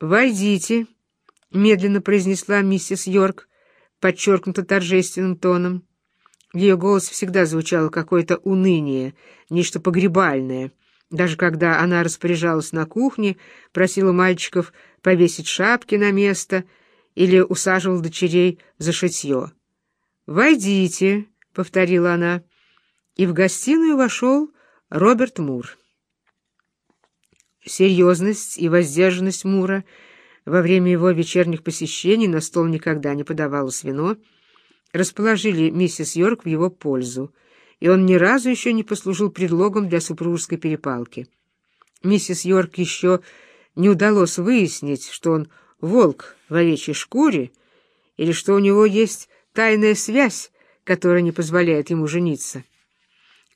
«Войдите», — медленно произнесла миссис Йорк, подчеркнуто торжественным тоном. Ее голосе всегда звучало какое-то уныние, нечто погребальное. Даже когда она распоряжалась на кухне, просила мальчиков повесить шапки на место или усаживала дочерей за шитье. «Войдите», — повторила она, и в гостиную вошел Роберт Мур. Серьезность и воздержанность Мура во время его вечерних посещений на стол никогда не подавалось вино, расположили миссис Йорк в его пользу, и он ни разу еще не послужил предлогом для супружеской перепалки. Миссис Йорк еще не удалось выяснить, что он волк в овечьей шкуре, или что у него есть тайная связь, которая не позволяет ему жениться.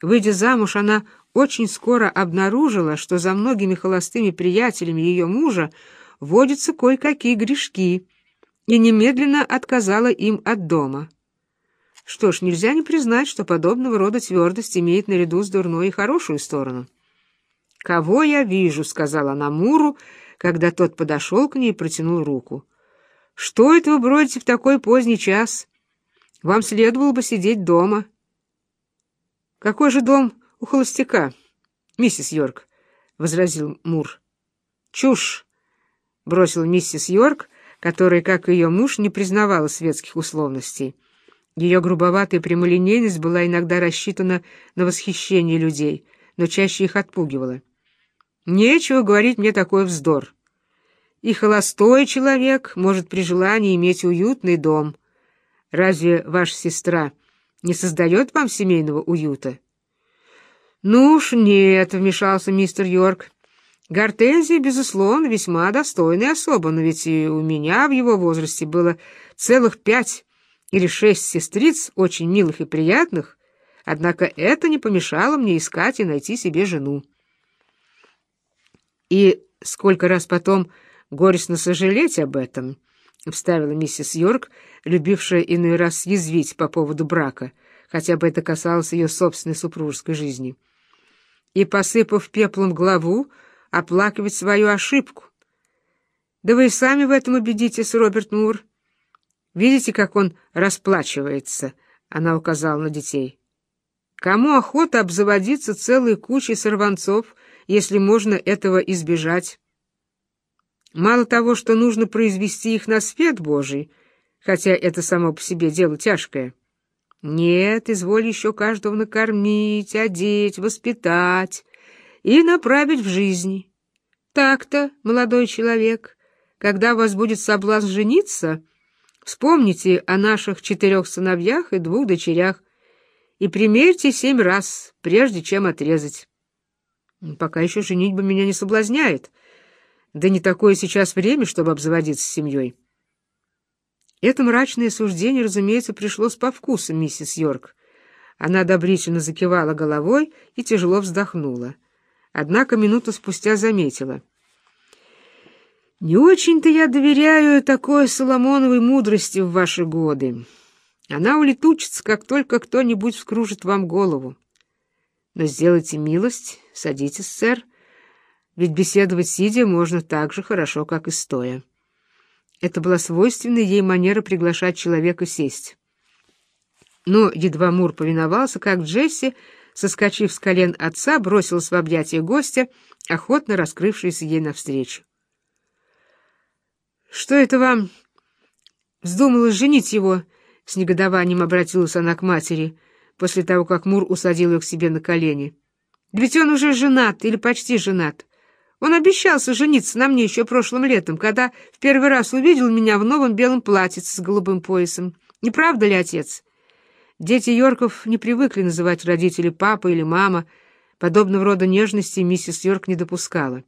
Выйдя замуж, она очень скоро обнаружила, что за многими холостыми приятелями ее мужа водятся кое-какие грешки, и немедленно отказала им от дома. Что ж, нельзя не признать, что подобного рода твердость имеет наряду с дурной и хорошую сторону. «Кого я вижу?» — сказала она Муру, когда тот подошел к ней и протянул руку. «Что это вы бродите в такой поздний час? Вам следовало бы сидеть дома». «Какой же дом у холостяка, миссис Йорк?» — возразил Мур. «Чушь!» — бросила миссис Йорк, которая, как и ее муж, не признавала светских условностей. Ее грубоватая прямолинейность была иногда рассчитана на восхищение людей, но чаще их отпугивала. «Нечего говорить мне такой вздор. И холостой человек может при желании иметь уютный дом. Разве ваша сестра не создает вам семейного уюта?» «Ну уж нет», — вмешался мистер Йорк. «Гортензия, безусловно, весьма достойная особа, но ведь и у меня в его возрасте было целых пять или шесть сестриц, очень милых и приятных, однако это не помешало мне искать и найти себе жену». «И сколько раз потом горестно сожалеть об этом», — вставила миссис Йорк, любившая иной раз язвить по поводу брака, хотя бы это касалось ее собственной супружеской жизни и, посыпав пеплом главу, оплакивать свою ошибку. Да вы и сами в этом убедитесь, Роберт Мур. Видите, как он расплачивается, — она указала на детей. Кому охота обзаводиться целой кучей сорванцов, если можно этого избежать? Мало того, что нужно произвести их на свет Божий, хотя это само по себе дело тяжкое, нет, изволь еще каждого накормить, одеть, воспитать и направить в жизни. Так-то, молодой человек, когда у вас будет соблазн жениться, вспомните о наших четырех сыновьях и двух дочерях и примерьте семь раз, прежде чем отрезать. Пока еще женитьба меня не соблазняет, да не такое сейчас время, чтобы обзаводиться семьей. Это мрачное суждение, разумеется, пришлось по вкусу миссис Йорк. Она одобрительно закивала головой и тяжело вздохнула. Однако минуту спустя заметила. «Не очень-то я доверяю такой Соломоновой мудрости в ваши годы. Она улетучится, как только кто-нибудь вскружит вам голову. Но сделайте милость, садитесь, сэр, ведь беседовать сидя можно так же хорошо, как и стоя». Это была свойственная ей манера приглашать человека сесть. Но едва Мур повиновался, как Джесси, соскочив с колен отца, бросилась в объятия гостя, охотно раскрывшийся ей навстречу. «Что это вам вздумалось женить его?» — с негодованием обратилась она к матери, после того, как Мур усадил ее к себе на колени. «Ведь он уже женат или почти женат. Он обещался жениться на мне еще прошлым летом, когда в первый раз увидел меня в новом белом платьице с голубым поясом. Не правда ли, отец? Дети Йорков не привыкли называть родителей папа или мама. Подобного рода нежности миссис Йорк не допускала.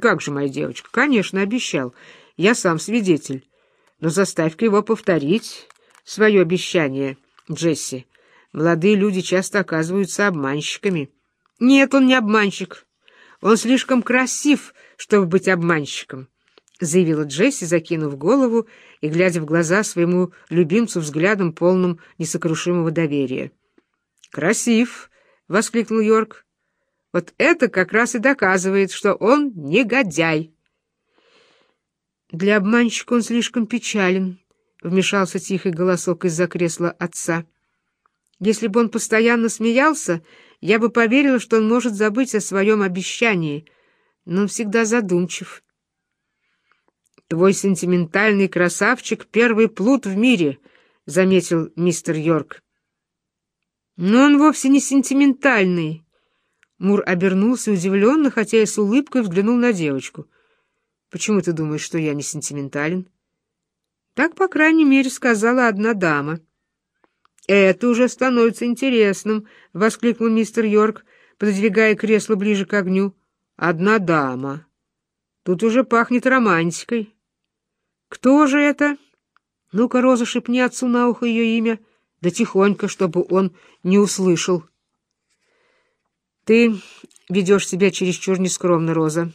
«Как же, моя девочка, конечно, обещал. Я сам свидетель. Но заставь-ка его повторить свое обещание, Джесси. Молодые люди часто оказываются обманщиками». «Нет, он не обманщик». Он слишком красив, чтобы быть обманщиком, — заявила Джесси, закинув голову и глядя в глаза своему любимцу взглядом, полным несокрушимого доверия. «Красив!» — воскликнул Йорк. «Вот это как раз и доказывает, что он негодяй!» Для обманщика он слишком печален, — вмешался тихий голосок из-за кресла отца. Если бы он постоянно смеялся, я бы поверила, что он может забыть о своем обещании, но он всегда задумчив. «Твой сентиментальный красавчик — первый плут в мире», — заметил мистер Йорк. «Но он вовсе не сентиментальный». Мур обернулся удивленно, хотя и с улыбкой взглянул на девочку. «Почему ты думаешь, что я не сентиментален?» «Так, по крайней мере, сказала одна дама». «Это уже становится интересным», — воскликнул мистер Йорк, пододвигая кресло ближе к огню. «Одна дама. Тут уже пахнет романтикой». «Кто же это?» «Ну-ка, Роза, шепни отцу на ухо ее имя, да тихонько, чтобы он не услышал». «Ты ведешь себя чересчур нескромно, Роза»,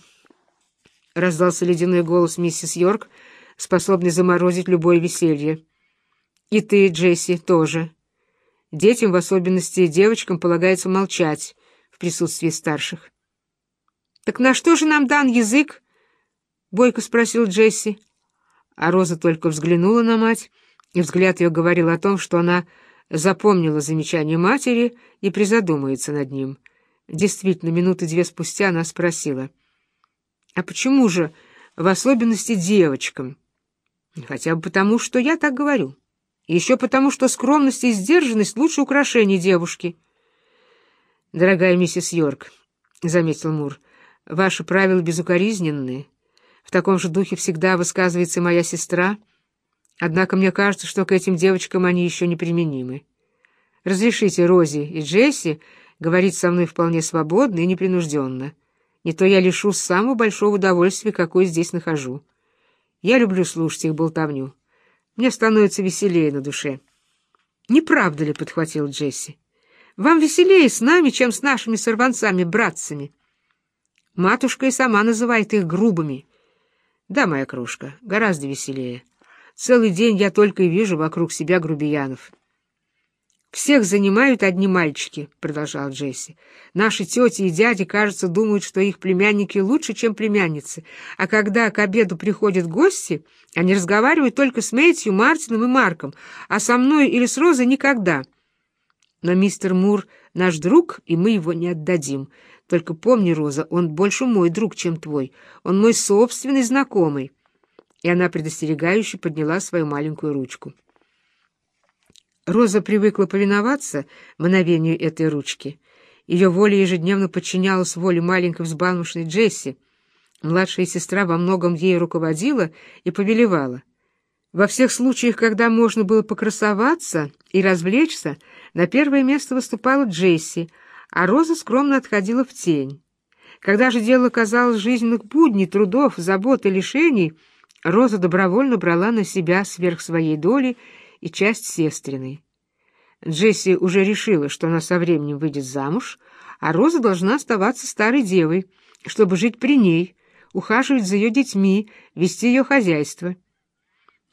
— раздался ледяной голос миссис Йорк, способный заморозить любое веселье. «И ты, Джесси, тоже». Детям, в особенности девочкам, полагается молчать в присутствии старших. «Так на что же нам дан язык?» — бойко спросил Джесси. А Роза только взглянула на мать, и взгляд ее говорил о том, что она запомнила замечание матери и призадумается над ним. Действительно, минуты две спустя она спросила. «А почему же, в особенности девочкам?» «Хотя бы потому, что я так говорю». Еще потому, что скромность и сдержанность — лучше украшений девушки. — Дорогая миссис Йорк, — заметил Мур, — ваши правила безукоризненны. В таком же духе всегда высказывается моя сестра. Однако мне кажется, что к этим девочкам они еще не применимы. Разрешите Рози и Джесси говорить со мной вполне свободно и непринужденно. Не то я лишусь самого большого удовольствия, какое здесь нахожу. Я люблю слушать их болтовню. Мне становится веселее на душе. «Не правда ли?» — подхватил Джесси. «Вам веселее с нами, чем с нашими сорванцами-братцами. Матушка и сама называет их грубыми. Да, моя кружка, гораздо веселее. Целый день я только и вижу вокруг себя грубиянов». «Всех занимают одни мальчики», — продолжал Джесси. «Наши тети и дяди, кажется, думают, что их племянники лучше, чем племянницы, а когда к обеду приходят гости, они разговаривают только с Мэтью, Мартином и Марком, а со мной или с Розой никогда. Но мистер Мур наш друг, и мы его не отдадим. Только помни, Роза, он больше мой друг, чем твой. Он мой собственный знакомый». И она предостерегающе подняла свою маленькую ручку. Роза привыкла повиноваться мановению этой ручки. Ее воля ежедневно подчинялась воле маленькой взбалмошной Джесси. Младшая сестра во многом ей руководила и повелевала. Во всех случаях, когда можно было покрасоваться и развлечься, на первое место выступала Джесси, а Роза скромно отходила в тень. Когда же дело казалось жизненных будней, трудов, забот и лишений, Роза добровольно брала на себя сверх своей доли и часть сестриной. Джесси уже решила, что она со временем выйдет замуж, а Роза должна оставаться старой девой, чтобы жить при ней, ухаживать за ее детьми, вести ее хозяйство.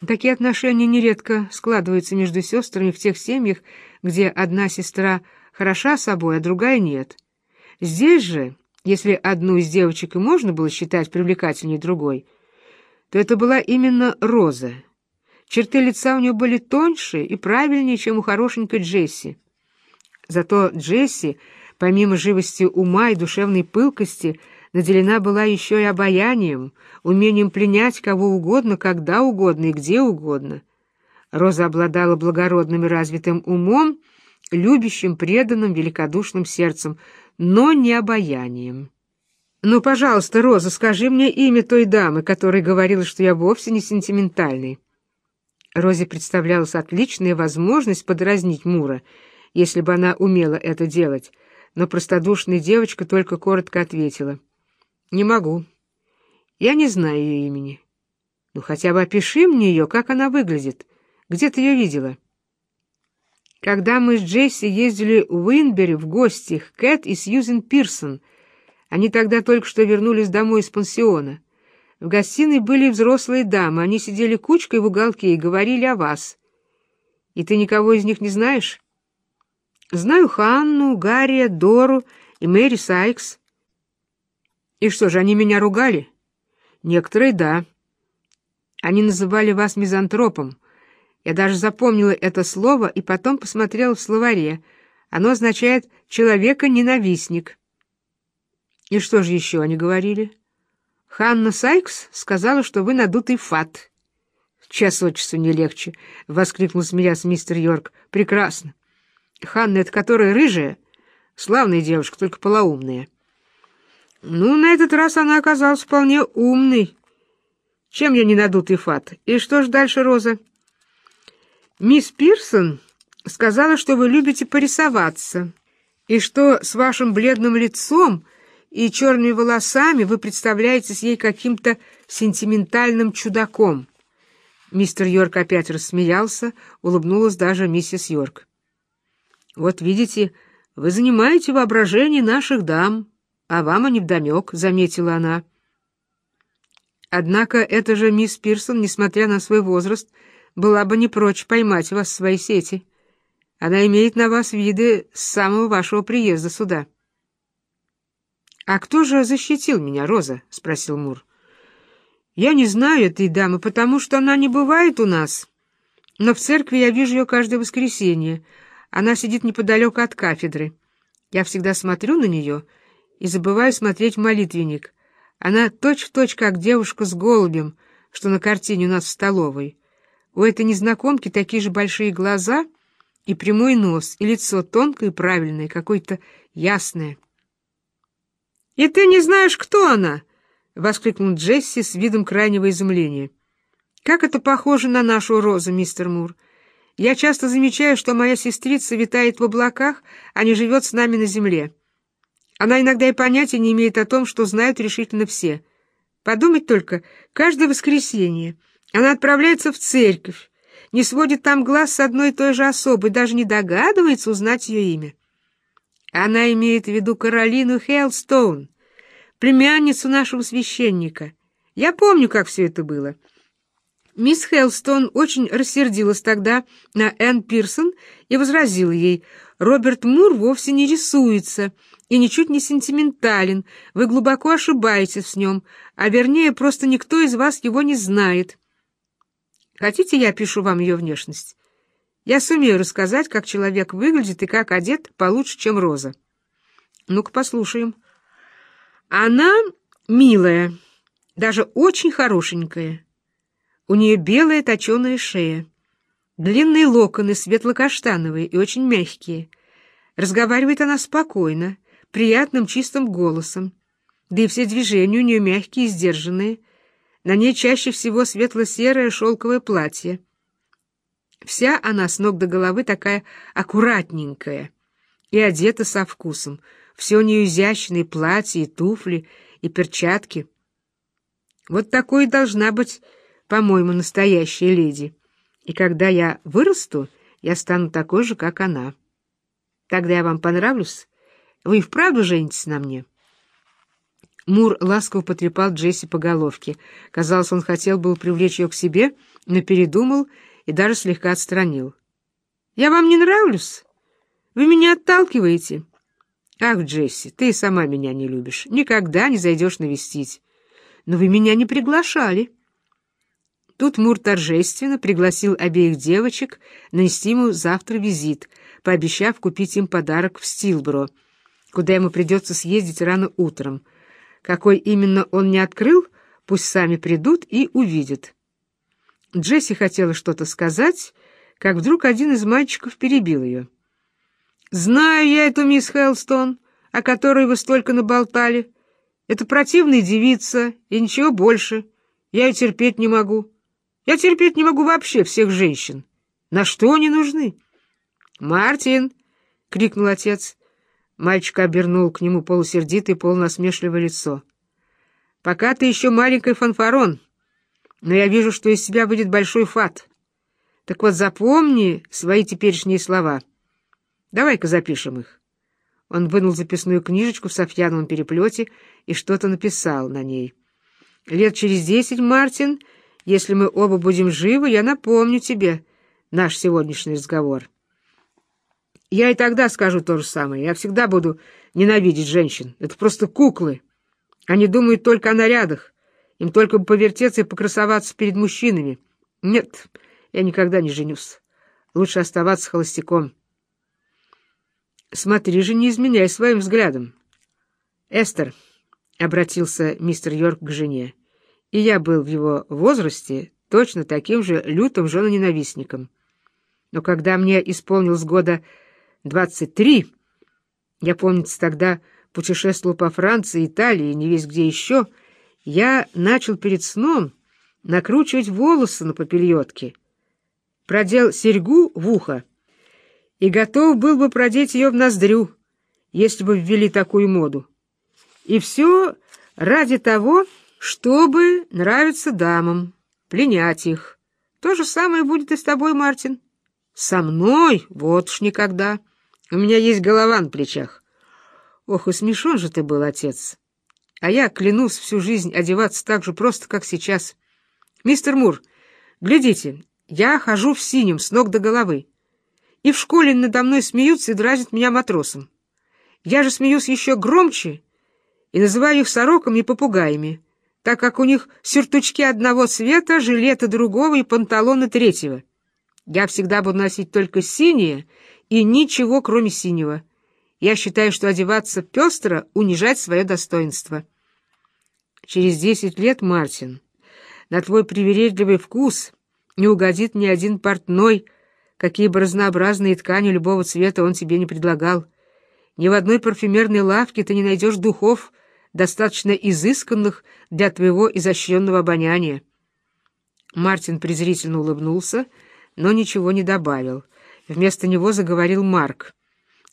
Такие отношения нередко складываются между сестрами в тех семьях, где одна сестра хороша собой, а другая нет. Здесь же, если одну из девочек и можно было считать привлекательней другой, то это была именно Роза — Черты лица у нее были тоньше и правильнее, чем у хорошенькой Джесси. Зато Джесси, помимо живости ума и душевной пылкости, наделена была еще и обаянием, умением пленять кого угодно, когда угодно и где угодно. Роза обладала благородным и развитым умом, любящим, преданным, великодушным сердцем, но не обаянием. «Ну, пожалуйста, Роза, скажи мне имя той дамы, которая говорила, что я вовсе не сентиментальный». Розе представлялась отличная возможность подразнить Мура, если бы она умела это делать, но простодушная девочка только коротко ответила. «Не могу. Я не знаю ее имени. Ну, хотя бы опиши мне ее, как она выглядит. Где ты ее видела?» Когда мы с Джесси ездили в Уинбери в гости Кэт и Сьюзен Пирсон, они тогда только что вернулись домой из пансиона — в гостиной были взрослые дамы, они сидели кучкой в уголке и говорили о вас. И ты никого из них не знаешь? Знаю Ханну, Гарри, Дору и Мэри Сайкс. И что же, они меня ругали? Некоторые — да. Они называли вас мизантропом. Я даже запомнила это слово и потом посмотрела в словаре. Оно означает «человека-ненавистник». И что же еще они говорили? Ханна Сайкс сказала, что вы надутый фат. Час от часу не легче, — воскликнул смеясь мистер Йорк. Прекрасно. Ханна — это которая рыжая? Славная девушка, только полоумная. Ну, на этот раз она оказалась вполне умной. Чем я не надутый фат? И что ж дальше, Роза? Мисс Пирсон сказала, что вы любите порисоваться, и что с вашим бледным лицом и черными волосами вы представляетесь ей каким-то сентиментальным чудаком. Мистер Йорк опять рассмеялся, улыбнулась даже миссис Йорк. «Вот видите, вы занимаете воображение наших дам, а вам они вдомек», — заметила она. Однако эта же мисс Пирсон, несмотря на свой возраст, была бы не прочь поймать вас в свои сети. Она имеет на вас виды с самого вашего приезда сюда. «А кто же защитил меня, Роза?» — спросил Мур. «Я не знаю этой дамы, потому что она не бывает у нас. Но в церкви я вижу ее каждое воскресенье. Она сидит неподалеку от кафедры. Я всегда смотрю на нее и забываю смотреть в молитвенник. Она точь-в-точь, точь, как девушка с голубем, что на картине у нас в столовой. У этой незнакомки такие же большие глаза и прямой нос, и лицо тонкое и правильное, какое-то ясное». «И ты не знаешь, кто она?» — воскликнул Джесси с видом крайнего изумления. «Как это похоже на нашу Розу, мистер Мур. Я часто замечаю, что моя сестрица витает в облаках, а не живет с нами на земле. Она иногда и понятия не имеет о том, что знают решительно все. Подумать только, каждое воскресенье она отправляется в церковь, не сводит там глаз с одной и той же особой, даже не догадывается узнать ее имя. Она имеет в виду Каролину Хейлстоун, племянницу нашего священника. Я помню, как все это было. Мисс Хейлстон очень рассердилась тогда на Энн Пирсон и возразила ей, «Роберт Мур вовсе не рисуется и ничуть не сентиментален, вы глубоко ошибаетесь с нем, а вернее, просто никто из вас его не знает. Хотите, я пишу вам ее внешность? Я сумею рассказать, как человек выглядит и как одет получше, чем Роза. Ну-ка послушаем. Она милая, даже очень хорошенькая. У нее белая точеная шея, длинные локоны, светло-каштановые и очень мягкие. Разговаривает она спокойно, приятным чистым голосом, да и все движения у нее мягкие и сдержанные. На ней чаще всего светло-серое шелковое платье. Вся она с ног до головы такая аккуратненькая и одета со вкусом. Все у нее изящные платья и туфли, и перчатки. Вот такой должна быть, по-моему, настоящая леди. И когда я вырасту, я стану такой же, как она. Тогда я вам понравлюсь? Вы и вправду женитесь на мне?» Мур ласково потрепал Джесси по головке. Казалось, он хотел был привлечь ее к себе, но передумал и даже слегка отстранил. «Я вам не нравлюсь? Вы меня отталкиваете?» «Ах, Джесси, ты и сама меня не любишь. Никогда не зайдешь навестить. Но вы меня не приглашали». Тут Мур торжественно пригласил обеих девочек нанести ему завтра визит, пообещав купить им подарок в Стилбро, куда ему придется съездить рано утром. Какой именно он не открыл, пусть сами придут и увидят. Джесси хотела что-то сказать, как вдруг один из мальчиков перебил ее. «Знаю я эту мисс Хелстон, о которой вы столько наболтали. Это противная девица и ничего больше. Я ее терпеть не могу. Я терпеть не могу вообще всех женщин. На что они нужны?» «Мартин!» — крикнул отец. Мальчик обернул к нему полусердитое, полунасмешливое лицо. «Пока ты еще маленький фанфарон» но я вижу, что из себя будет большой фат. Так вот запомни свои теперешние слова. Давай-ка запишем их. Он вынул записную книжечку в софьяновом переплете и что-то написал на ней. Лет через десять, Мартин, если мы оба будем живы, я напомню тебе наш сегодняшний разговор. Я и тогда скажу то же самое. Я всегда буду ненавидеть женщин. Это просто куклы. Они думают только о нарядах Им только бы повертеться и покрасоваться перед мужчинами. Нет, я никогда не женюсь. Лучше оставаться холостяком. Смотри же, не изменяй своим взглядом. Эстер, — обратился мистер Йорк к жене, — и я был в его возрасте точно таким же лютым женоненавистником. Но когда мне исполнилось года двадцать три, я, помнится, тогда путешествовал по Франции, Италии не весь где еще, я начал перед сном накручивать волосы на попельотке, продел серьгу в ухо и готов был бы продеть ее в ноздрю, если бы ввели такую моду. И все ради того, чтобы нравиться дамам, пленять их. То же самое будет и с тобой, Мартин. Со мной вот ж никогда. У меня есть голова на плечах. Ох, и смешон же ты был, отец. А я клянусь всю жизнь одеваться так же просто, как сейчас. Мистер Мур, глядите, я хожу в синем с ног до головы. И в школе надо мной смеются и дразнят меня матросом. Я же смеюсь еще громче и называю их сороками и попугаями, так как у них сюртучки одного цвета, жилеты другого и панталоны третьего. Я всегда буду носить только синее и ничего, кроме синего. Я считаю, что одеваться пестро — унижать свое достоинство. Через десять лет, Мартин, на твой привередливый вкус не угодит ни один портной, какие бы разнообразные ткани любого цвета он тебе не предлагал. Ни в одной парфюмерной лавке ты не найдешь духов, достаточно изысканных для твоего изощренного обоняния. Мартин презрительно улыбнулся, но ничего не добавил. Вместо него заговорил Марк.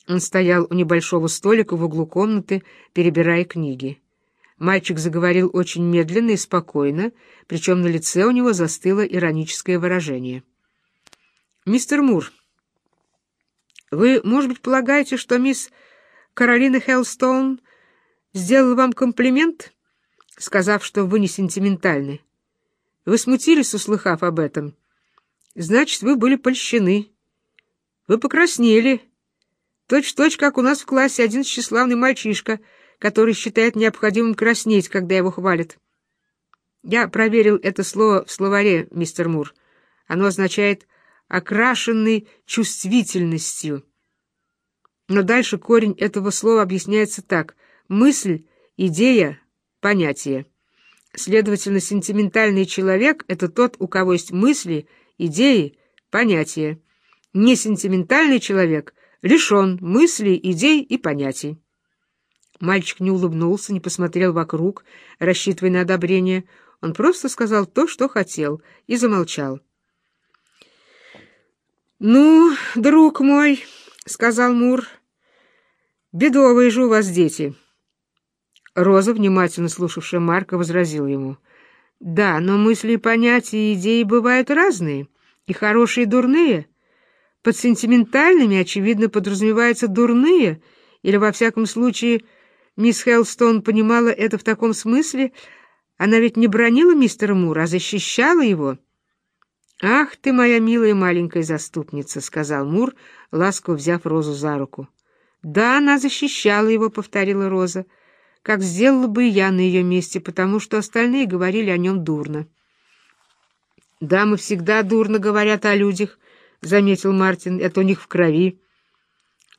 Он стоял у небольшого столика в углу комнаты, перебирая книги. Мальчик заговорил очень медленно и спокойно, причем на лице у него застыло ироническое выражение. «Мистер Мур, вы, может быть, полагаете, что мисс Каролина Хеллстоун сделала вам комплимент, сказав, что вы не сентиментальны? Вы смутились, услыхав об этом. Значит, вы были польщены. Вы покраснели. Точь-в-точь, -точь, как у нас в классе один тщеславный мальчишка — который считает необходимым краснеть, когда его хвалят. Я проверил это слово в словаре, мистер Мур. Оно означает «окрашенный чувствительностью». Но дальше корень этого слова объясняется так — мысль, идея, понятие. Следовательно, сентиментальный человек — это тот, у кого есть мысли, идеи, понятия. Несентиментальный человек лишен мыслей, идей и понятий. Мальчик не улыбнулся, не посмотрел вокруг, рассчитывая на одобрение. Он просто сказал то, что хотел, и замолчал. «Ну, друг мой», — сказал Мур, — «бедовые же у вас дети». Роза, внимательно слушавшая Марка, возразил ему. «Да, но мысли, понятия и идеи бывают разные, и хорошие, и дурные. Под сентиментальными, очевидно, подразумеваются дурные, или, во всяком случае, — Мисс Хелстон понимала это в таком смысле. Она ведь не бронила мистера Мура, а защищала его. «Ах ты, моя милая маленькая заступница», — сказал Мур, ласково взяв Розу за руку. «Да, она защищала его», — повторила Роза, — «как сделала бы я на ее месте, потому что остальные говорили о нем дурно». «Дамы всегда дурно говорят о людях», — заметил Мартин, — «это у них в крови».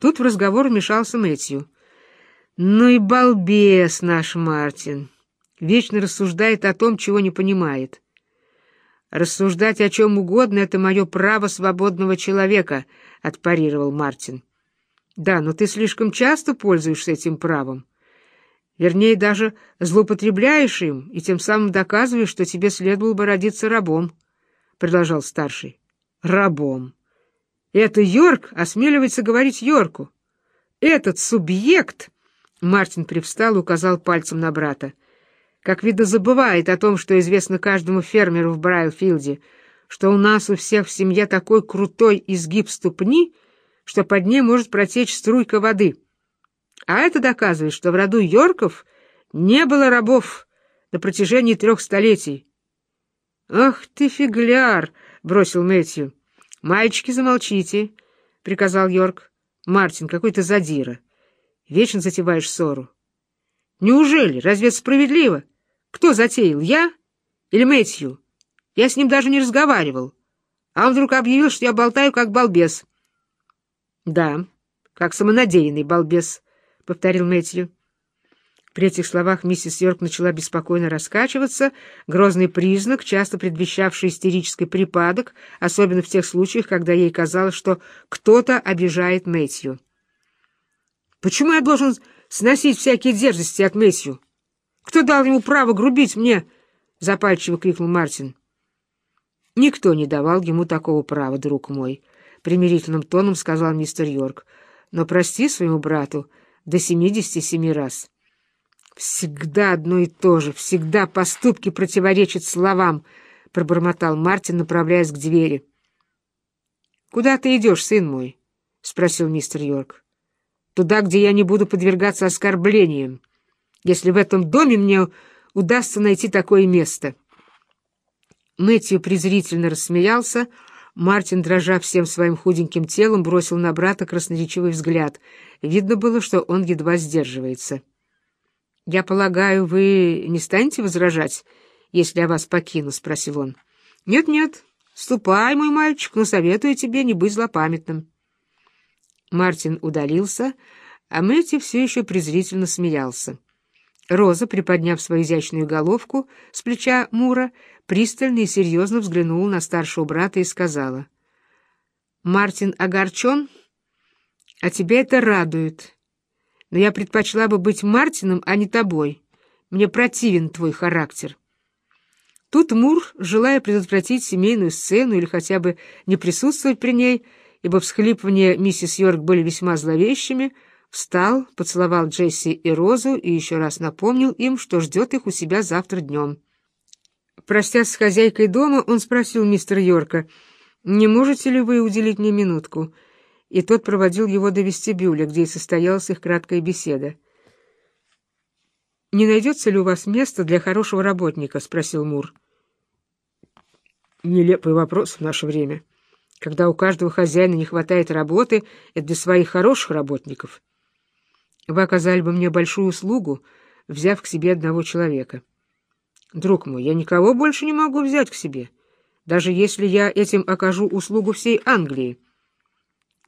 Тут в разговор вмешался Мэтью. Ну и балбес наш Мартин. Вечно рассуждает о том, чего не понимает. Рассуждать о чем угодно — это мое право свободного человека, — отпарировал Мартин. Да, но ты слишком часто пользуешься этим правом. Вернее, даже злоупотребляешь им, и тем самым доказываешь, что тебе следовало бы родиться рабом, — продолжал старший. Рабом. Это Йорк осмеливается говорить Йорку. Этот субъект... Мартин привстал и указал пальцем на брата. Как видно, забывает о том, что известно каждому фермеру в Брайлфилде, что у нас у всех в семье такой крутой изгиб ступни, что под ней может протечь струйка воды. А это доказывает, что в роду Йорков не было рабов на протяжении трех столетий. «Ах ты, фигляр!» — бросил Мэтью. «Мальчики, замолчите!» — приказал Йорк. «Мартин, какой ты задира!» Вечно затеваешь ссору. Неужели? Разве это справедливо? Кто затеял? Я? Или Мэтью? Я с ним даже не разговаривал. А он вдруг объявил, что я болтаю как балбес. — Да, как самонадеянный балбес, — повторил Мэтью. При этих словах миссис Йорк начала беспокойно раскачиваться, грозный признак, часто предвещавший истерический припадок, особенно в тех случаях, когда ей казалось, что кто-то обижает Мэтью. «Почему я должен сносить всякие дерзости от Мэтью? Кто дал ему право грубить мне?» — запальчиво крикнул Мартин. «Никто не давал ему такого права, друг мой», — примирительным тоном сказал мистер Йорк. «Но прости своему брату до семидесяти семи раз». «Всегда одно и то же, всегда поступки противоречат словам», — пробормотал Мартин, направляясь к двери. «Куда ты идешь, сын мой?» — спросил мистер Йорк. «Туда, где я не буду подвергаться оскорблениям, если в этом доме мне удастся найти такое место». Мэтью презрительно рассмеялся, Мартин, дрожа всем своим худеньким телом, бросил на брата красноречивый взгляд. Видно было, что он едва сдерживается. «Я полагаю, вы не станете возражать, если я вас покину?» — спросил он. «Нет-нет, ступай, мой мальчик, но советую тебе не быть злопамятным». Мартин удалился, а Мэтью все еще презрительно смеялся. Роза, приподняв свою изящную головку с плеча Мура, пристально и серьезно взглянула на старшего брата и сказала. «Мартин огорчен, а тебя это радует» но я предпочла бы быть Мартином, а не тобой. Мне противен твой характер». Тут Мур, желая предотвратить семейную сцену или хотя бы не присутствовать при ней, ибо всхлипывания миссис Йорк были весьма зловещими, встал, поцеловал Джесси и Розу и еще раз напомнил им, что ждет их у себя завтра днем. Простясь с хозяйкой дома, он спросил мистера Йорка, «Не можете ли вы уделить мне минутку?» и тот проводил его до вестибюля, где и состоялась их краткая беседа. «Не найдется ли у вас место для хорошего работника?» — спросил Мур. «Нелепый вопрос в наше время. Когда у каждого хозяина не хватает работы, это для своих хороших работников. Вы оказали бы мне большую услугу, взяв к себе одного человека. Друг мой, я никого больше не могу взять к себе, даже если я этим окажу услугу всей Англии».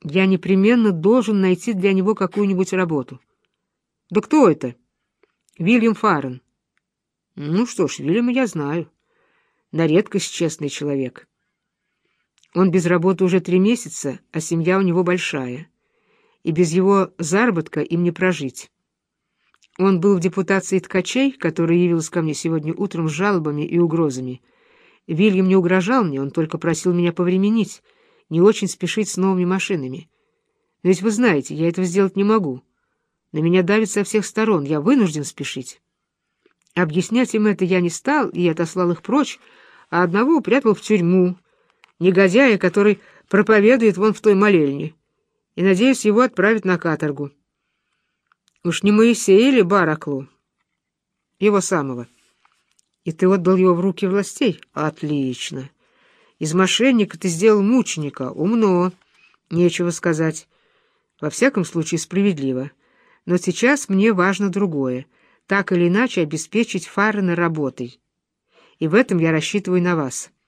Я непременно должен найти для него какую-нибудь работу. Да кто это? Вильям Фаррен. Ну что ж, Вильяма я знаю. На редкость честный человек. Он без работы уже три месяца, а семья у него большая. И без его заработка им не прожить. Он был в депутации ткачей, которая явилась ко мне сегодня утром с жалобами и угрозами. Вильям не угрожал мне, он только просил меня повременить, не очень спешить с новыми машинами. Но ведь вы знаете, я этого сделать не могу. На меня давит со всех сторон, я вынужден спешить. Объяснять им это я не стал и отослал их прочь, а одного упрятал в тюрьму, негодяя, который проповедует вон в той молельне, и, надеюсь, его отправят на каторгу. Уж не Моисея или Бараклу? Его самого. И ты отдал его в руки властей? Отлично. Из мошенника ты сделал мученика. Умно. Нечего сказать. Во всяком случае, справедливо. Но сейчас мне важно другое. Так или иначе обеспечить Фаррена работой. И в этом я рассчитываю на вас. —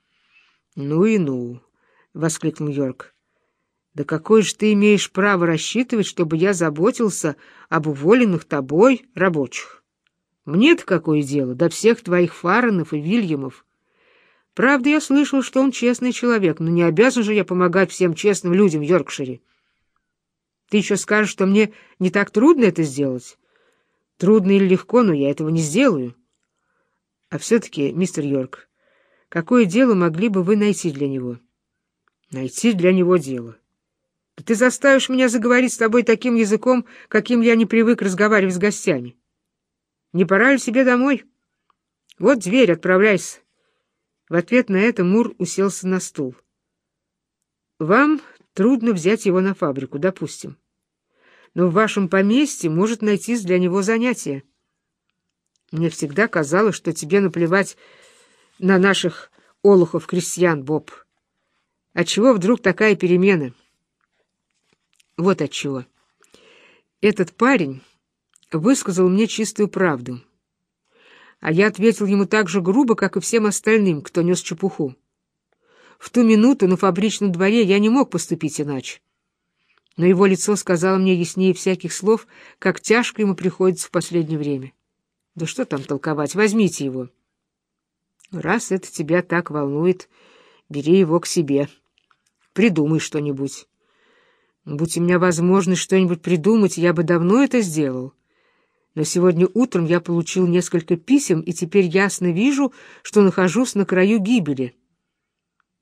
Ну и ну! — воскликнул Йорк. — Да какое же ты имеешь право рассчитывать, чтобы я заботился об уволенных тобой рабочих? Мне-то какое дело до всех твоих Фарренов и Вильямов? Правда, я слышал, что он честный человек, но не обязан же я помогать всем честным людям в Йоркшире. Ты еще скажешь, что мне не так трудно это сделать? Трудно или легко, но я этого не сделаю. А все-таки, мистер Йорк, какое дело могли бы вы найти для него? Найти для него дело. Да ты заставишь меня заговорить с тобой таким языком, каким я не привык разговаривать с гостями. Не пора ли себе домой? Вот дверь, отправляйся. В ответ на это Мур уселся на стул. «Вам трудно взять его на фабрику, допустим. Но в вашем поместье может найтись для него занятие. Мне всегда казалось, что тебе наплевать на наших олухов-крестьян, Боб. Отчего вдруг такая перемена?» «Вот отчего. Этот парень высказал мне чистую правду». а я ответил ему так же грубо, как и всем остальным, кто нес чепуху. В ту минуту на фабричном дворе я не мог поступить иначе. Но его лицо сказало мне яснее всяких слов, как тяжко ему приходится в последнее время. Да что там толковать, возьмите его. Раз это тебя так волнует, бери его к себе. Придумай что-нибудь. Будь у меня возможность что-нибудь придумать, я бы давно это сделал. Но сегодня утром я получил несколько писем, и теперь ясно вижу, что нахожусь на краю гибели.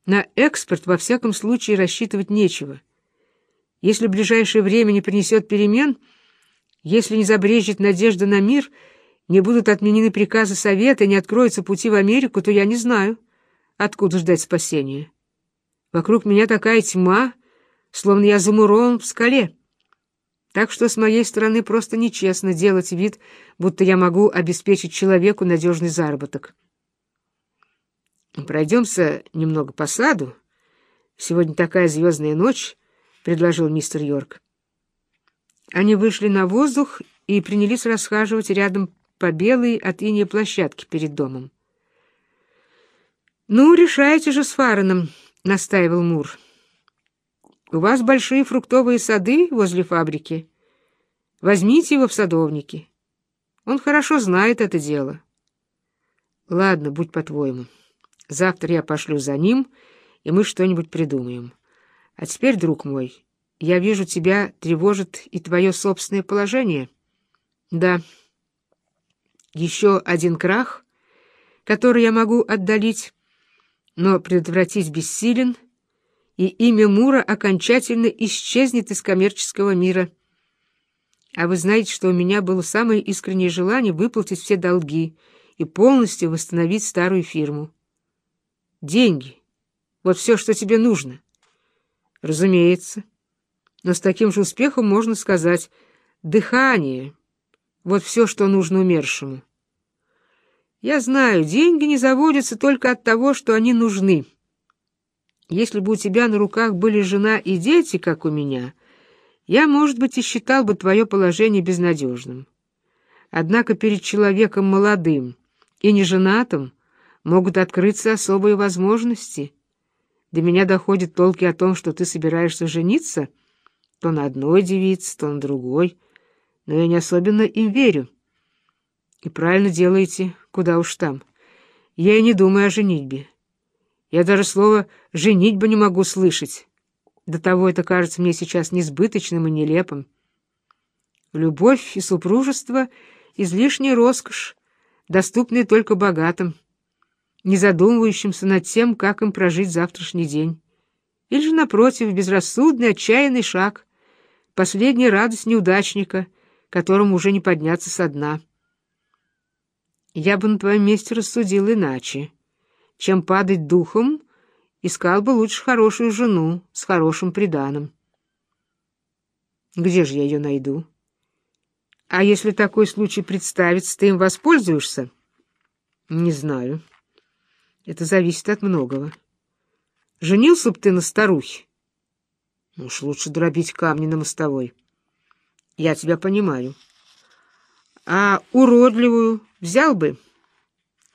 На экспорт во всяком случае рассчитывать нечего. Если ближайшее время не принесет перемен, если не забрежет надежда на мир, не будут отменены приказы Совета, не откроются пути в Америку, то я не знаю, откуда ждать спасения. Вокруг меня такая тьма, словно я замурован в скале. Так что с моей стороны просто нечестно делать вид, будто я могу обеспечить человеку надежный заработок. Пройдемся немного по саду. Сегодня такая звездная ночь, — предложил мистер Йорк. Они вышли на воздух и принялись расхаживать рядом по белой от инея площадке перед домом. «Ну, решайте же с Фареном», — настаивал Мур. У вас большие фруктовые сады возле фабрики. Возьмите его в садовники. Он хорошо знает это дело. Ладно, будь по-твоему. Завтра я пошлю за ним, и мы что-нибудь придумаем. А теперь, друг мой, я вижу, тебя тревожит и твое собственное положение. Да. Еще один крах, который я могу отдалить, но предотвратить бессилен — и имя Мура окончательно исчезнет из коммерческого мира. А вы знаете, что у меня было самое искреннее желание выплатить все долги и полностью восстановить старую фирму. Деньги. Вот все, что тебе нужно. Разумеется. Но с таким же успехом можно сказать «дыхание». Вот все, что нужно умершему. Я знаю, деньги не заводятся только от того, что они нужны. Если бы у тебя на руках были жена и дети, как у меня, я, может быть, и считал бы твое положение безнадежным. Однако перед человеком молодым и неженатым могут открыться особые возможности. До меня доходят толки о том, что ты собираешься жениться, то на одной девице, то на другой, но я не особенно им верю. И правильно делаете, куда уж там. Я и не думаю о женитьбе. Я даже слово «женитьба» не могу слышать. До того это кажется мне сейчас несбыточным и нелепым. Любовь и супружество — излишняя роскошь, доступная только богатым, не задумывающимся над тем, как им прожить завтрашний день. Или же, напротив, безрассудный, отчаянный шаг, последняя радость неудачника, которому уже не подняться со дна. Я бы на твоем месте рассудил иначе чем падать духом, искал бы лучше хорошую жену с хорошим приданым. Где же я ее найду? А если такой случай представится, ты им воспользуешься? Не знаю. Это зависит от многого. Женился бы ты на старухе? Уж лучше дробить камни на мостовой. Я тебя понимаю. А уродливую взял бы?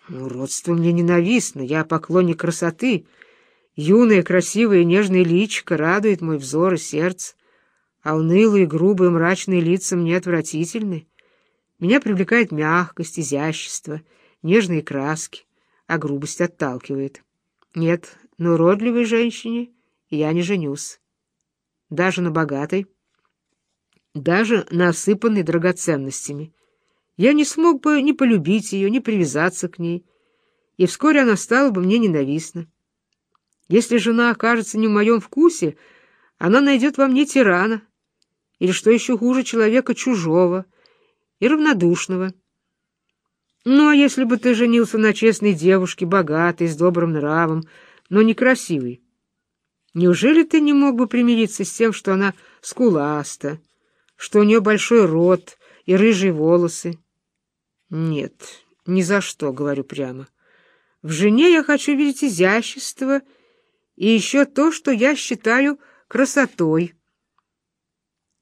Уродство мне ненавистно, я поклонник красоты. Юное, красивое, нежное личико радует мой взор и сердце, а унылые, грубые, мрачные лица мне отвратительны. Меня привлекает мягкость, изящество, нежные краски, а грубость отталкивает. Нет, на уродливой женщине я не женюсь. Даже на богатой, даже на осыпанной драгоценностями — я не смог бы ни полюбить ее, ни привязаться к ней, и вскоре она стала бы мне ненавистна. Если жена окажется не в моем вкусе, она найдет во мне тирана, или, что еще хуже, человека чужого и равнодушного. Ну, а если бы ты женился на честной девушке, богатой, с добрым нравом, но некрасивой, неужели ты не мог бы примириться с тем, что она скуласта, что у нее большой рот и рыжие волосы? Нет, ни за что, говорю прямо. В жене я хочу видеть изящество и еще то, что я считаю красотой.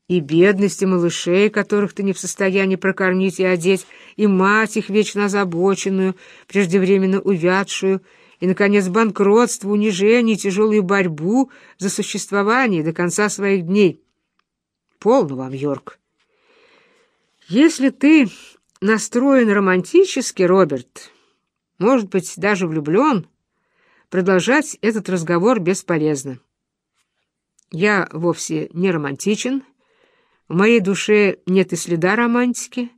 и бедности малышей, которых ты не в состоянии прокормить и одеть, и мать их вечно озабоченную, преждевременно увядшую, и, наконец, банкротство, унижение, тяжелую борьбу за существование до конца своих дней. Полно вам, Йорк. Если ты настроен романтически, Роберт, может быть, даже влюблен, продолжать этот разговор бесполезно. Я вовсе не романтичен, в моей душе нет и следа романтики,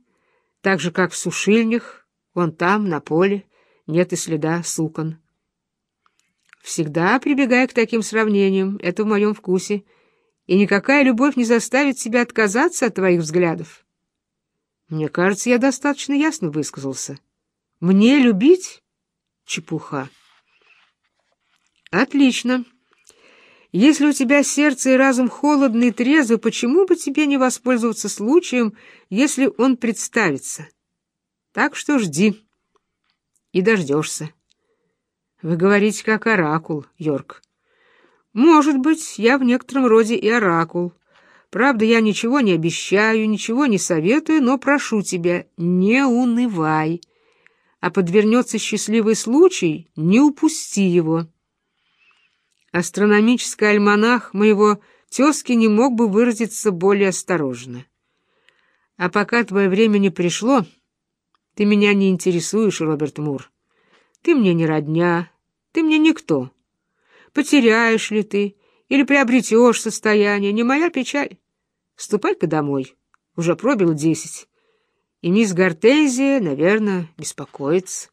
так же, как в сушильнях, вон там, на поле, нет и следа сукон. Всегда прибегая к таким сравнениям, это в моем вкусе, и никакая любовь не заставит тебя отказаться от твоих взглядов. Мне кажется, я достаточно ясно высказался. Мне любить — чепуха. Отлично. Если у тебя сердце и разум холодны и трезвы, почему бы тебе не воспользоваться случаем, если он представится? Так что жди. И дождешься. Вы говорите, как оракул, Йорк. Может быть, я в некотором роде и оракул. Правда, я ничего не обещаю, ничего не советую, но прошу тебя, не унывай. А подвернется счастливый случай, не упусти его. Астрономический альманах моего тезки не мог бы выразиться более осторожно. А пока твое время не пришло, ты меня не интересуешь, Роберт Мур. Ты мне не родня, ты мне никто. Потеряешь ли ты или приобретешь состояние, не моя печаль. Ступай-ка домой, уже пробил десять. И мисс Гортензия, наверное, беспокоится.